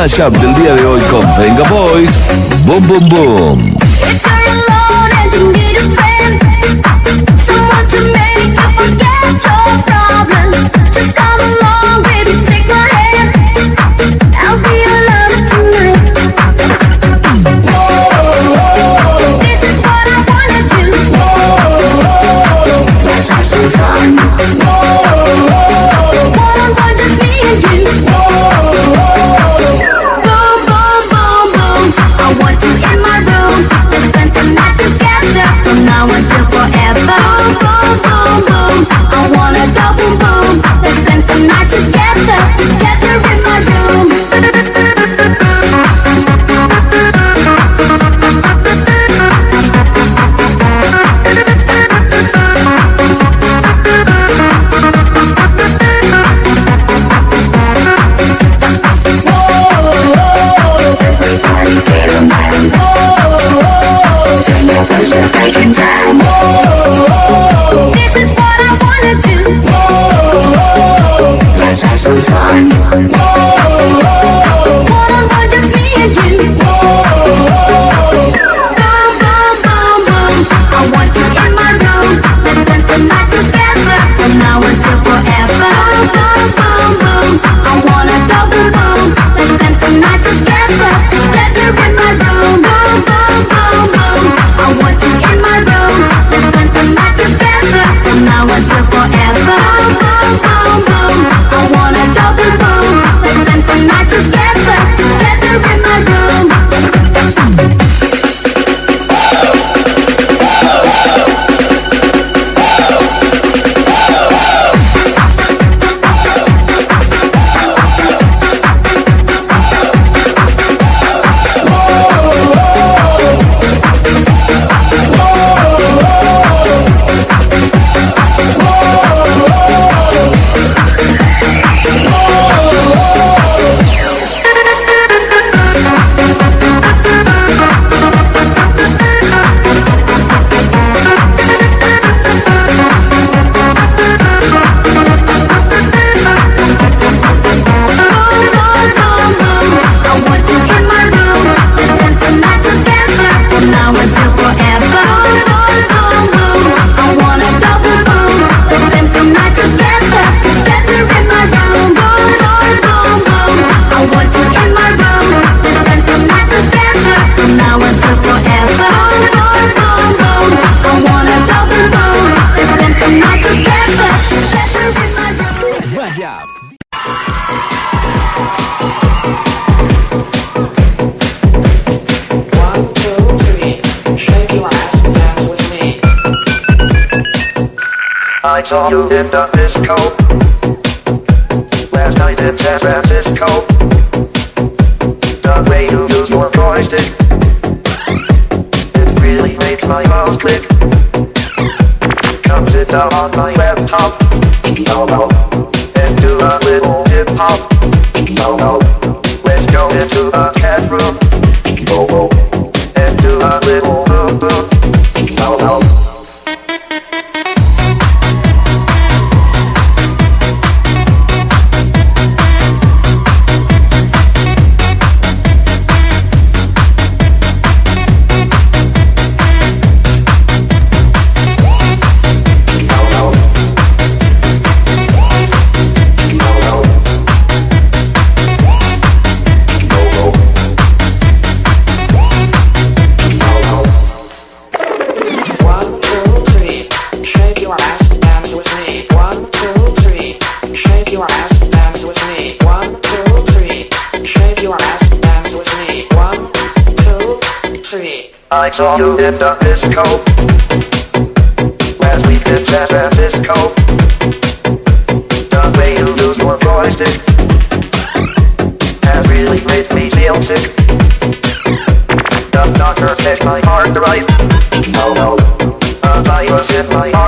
mashup del día de hoy con Venga Boys. Boom, boom, boom. saw you in the disco. Last night in San Francisco. The way you use your joystick. It really makes my mouse click. Come sit down on my laptop. Piano. And do a little hip hop. Let's go into the I saw you in the disco. Last week in San Francisco. The way you lose your joystick has really made me feel sick. The doctor said my heart right. Oh no, a virus in my heart.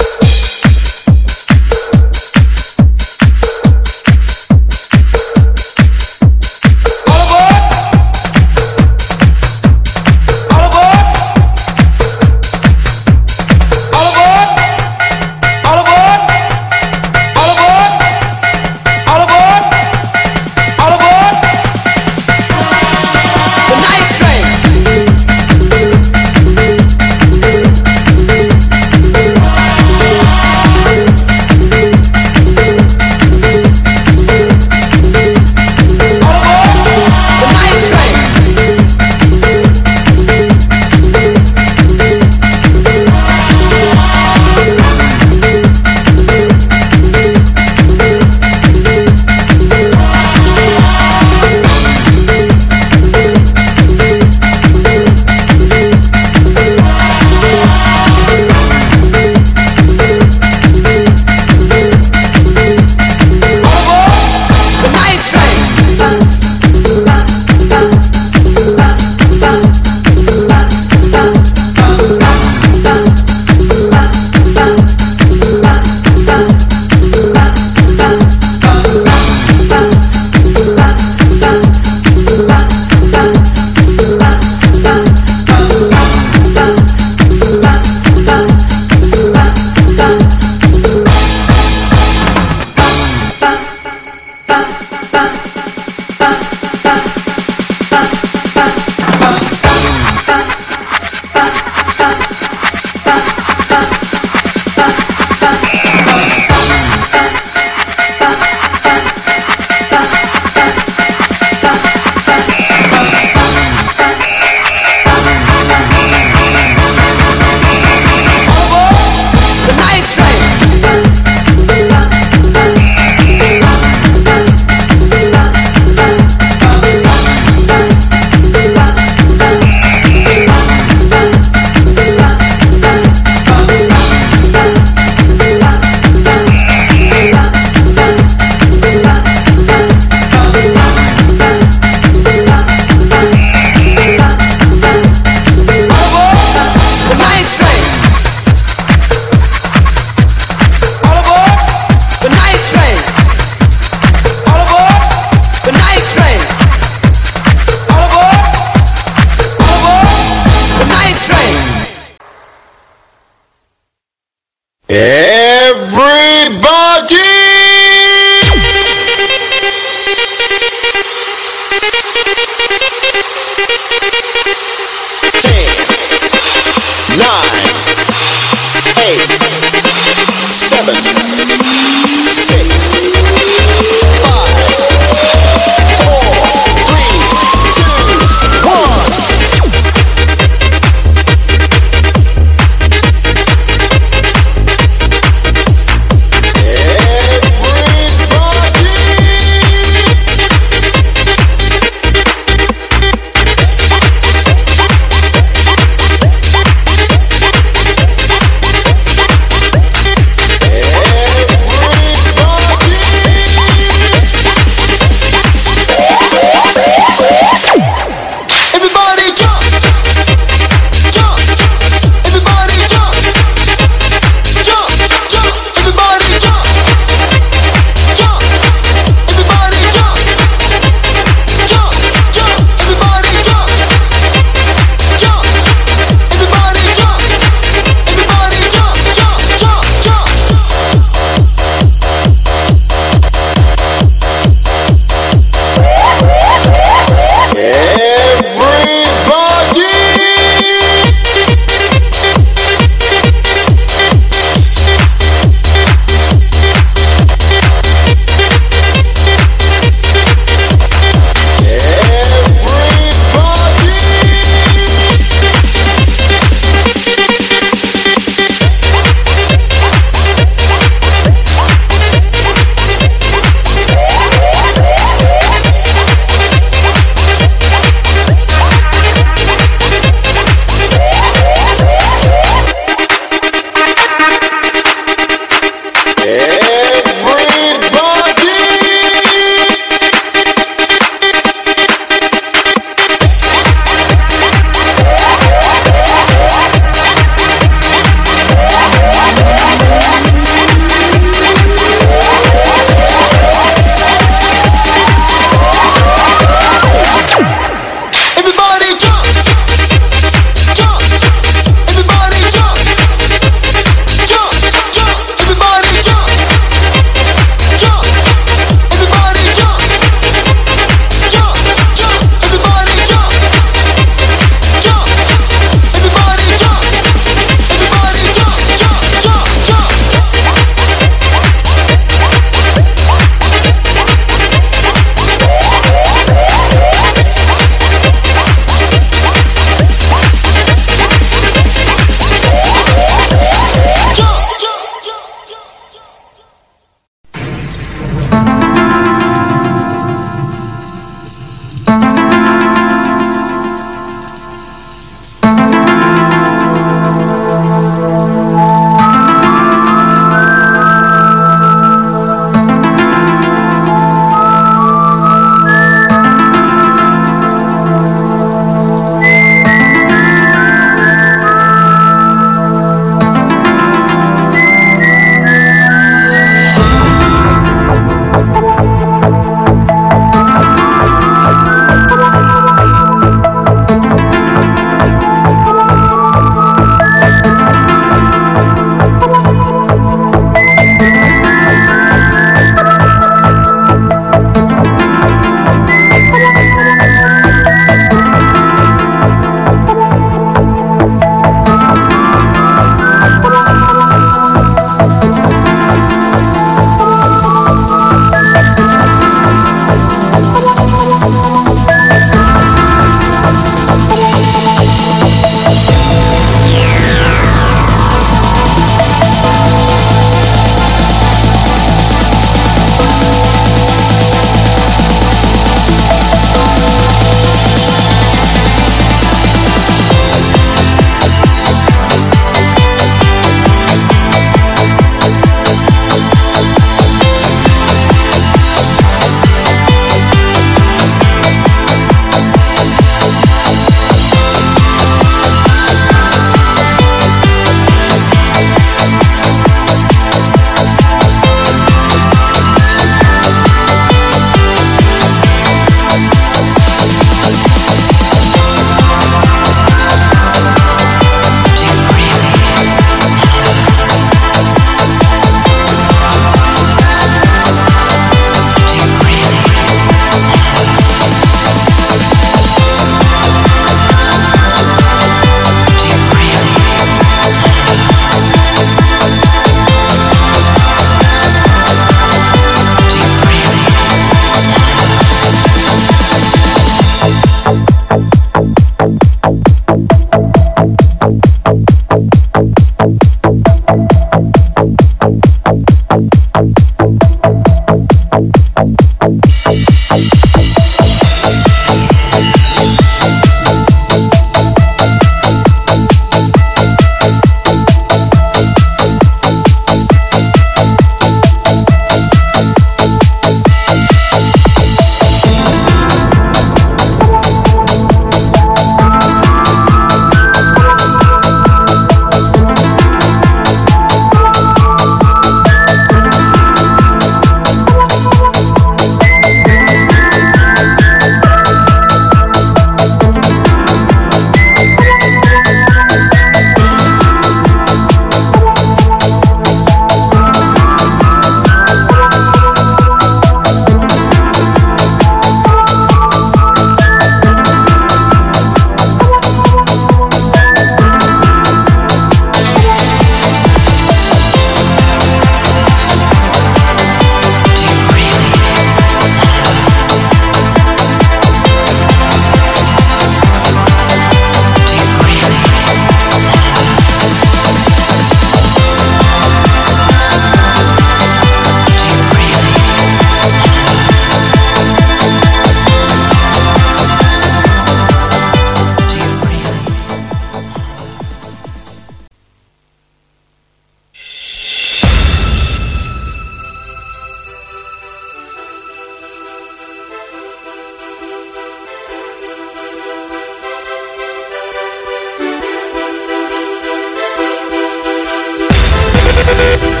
Thank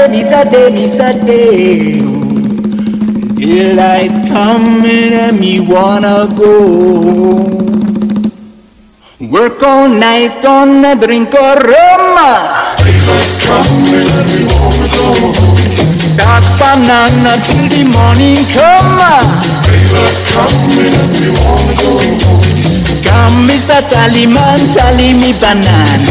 day, me say day, me say day, me say day. Daylight coming and me wanna go. Work all night on a drink of rum. Daylight coming and me wanna go. Start banana till the morning come. Daylight coming and me wanna go. Come, Mr. Tallyman, tally me banana.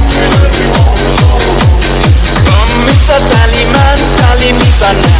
banana.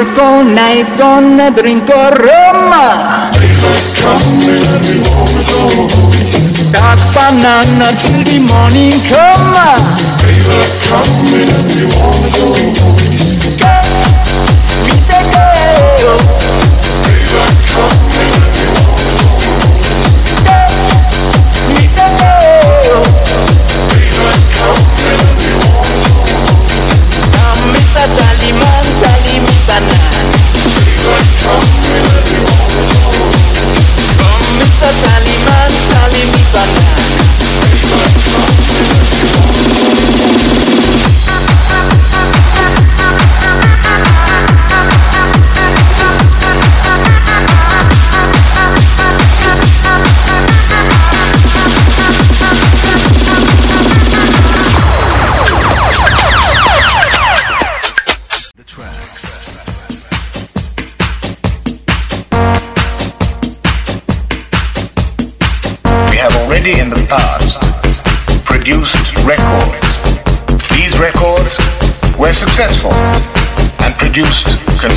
Work all night on a drink of rum. Start banana till the morning come. and let Me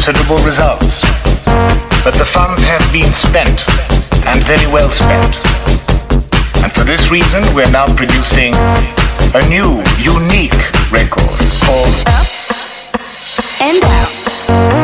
considerable results. But the funds have been spent and very well spent. And for this reason, we're now producing a new, unique record called Up And out.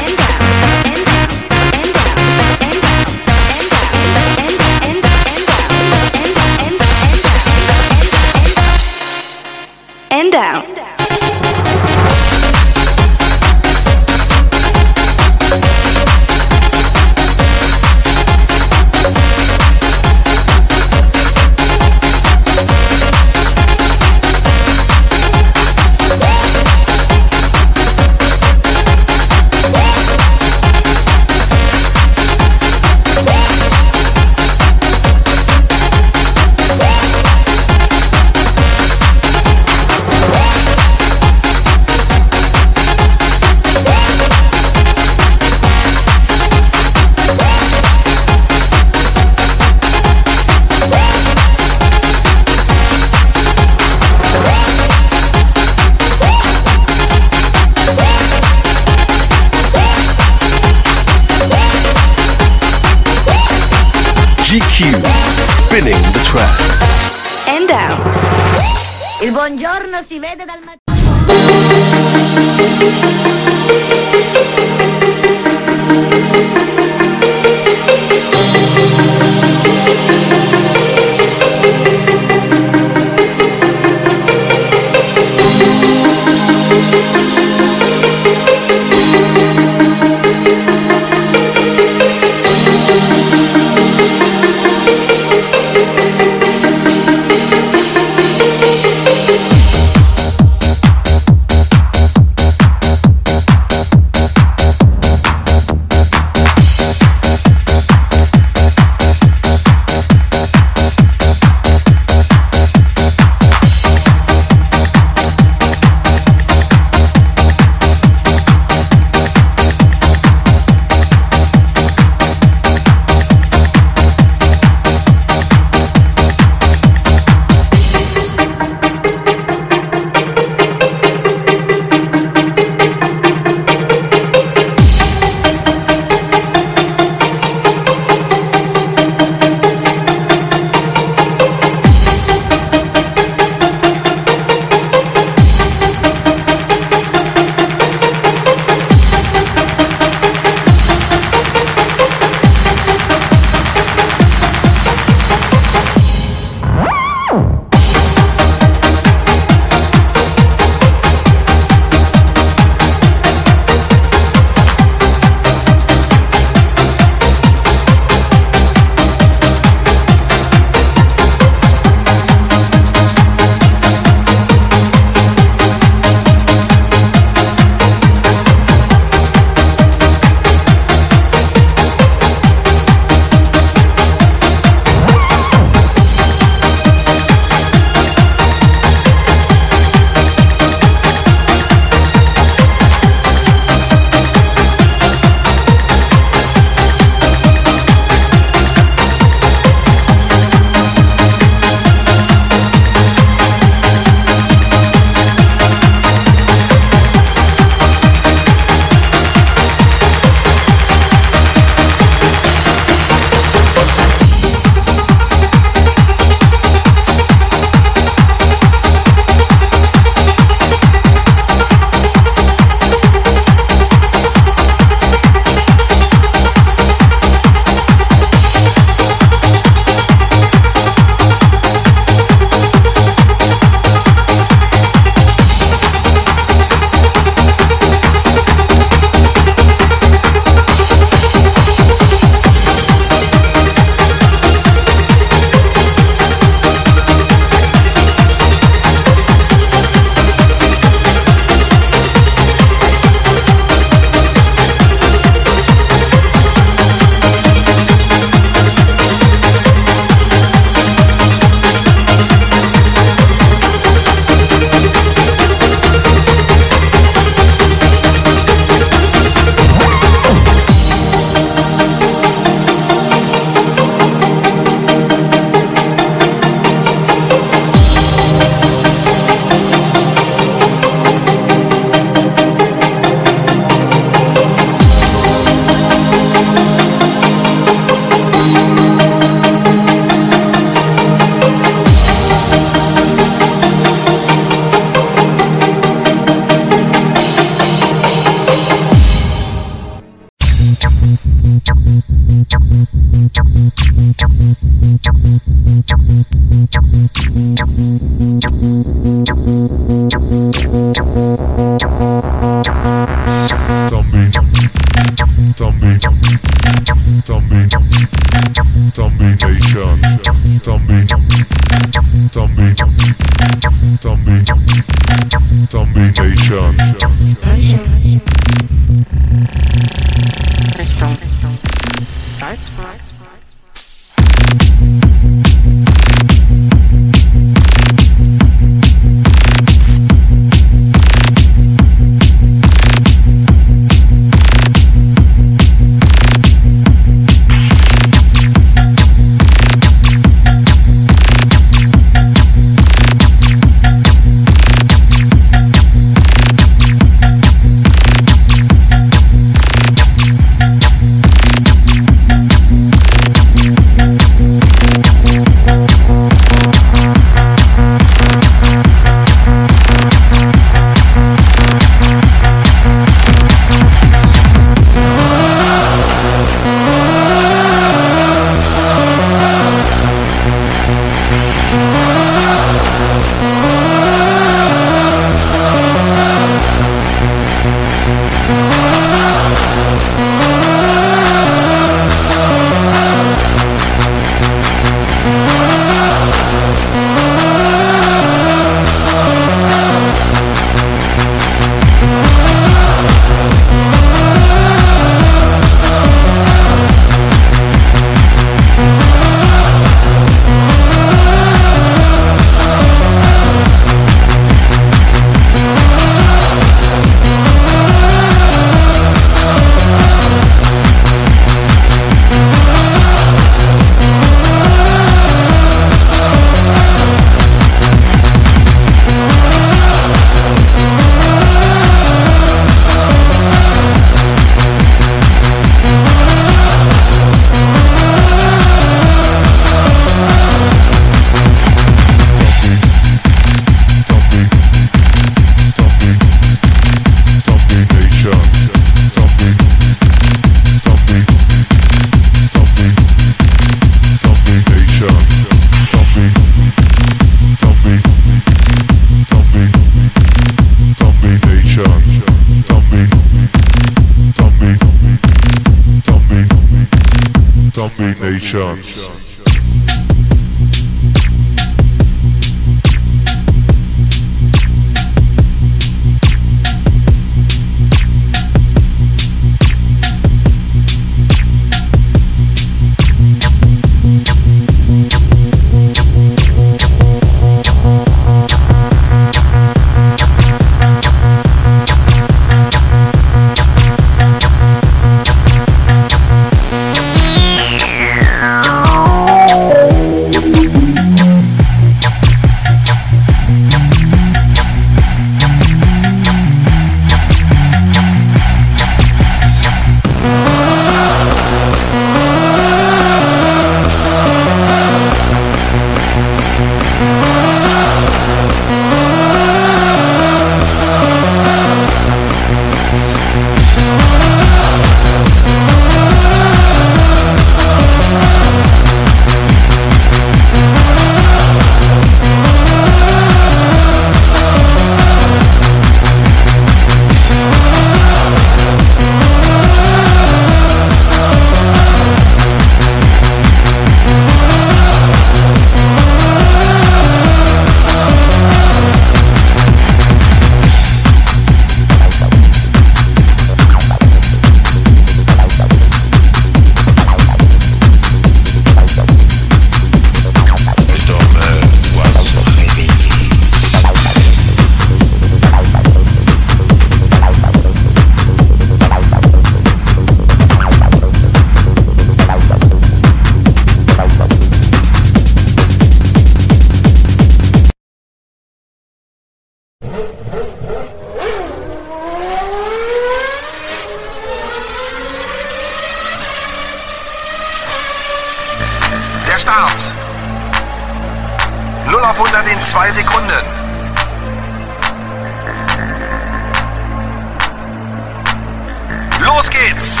Los geht's.